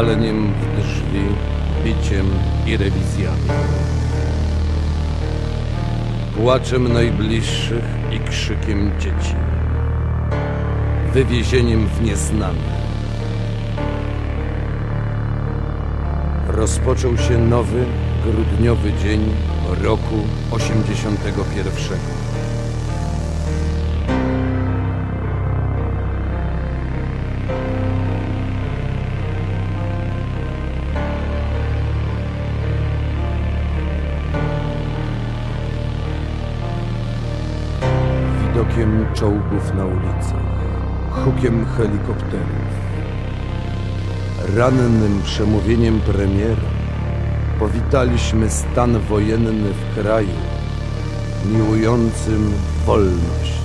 waleniem w drzwi, biciem i rewizjami. Płaczem najbliższych i krzykiem dzieci. Wywiezieniem w nieznane. Rozpoczął się nowy, grudniowy dzień roku 81. Widokiem czołgów na ulicach, hukiem helikopterów, rannym przemówieniem premiera powitaliśmy stan wojenny w kraju, miłującym wolność.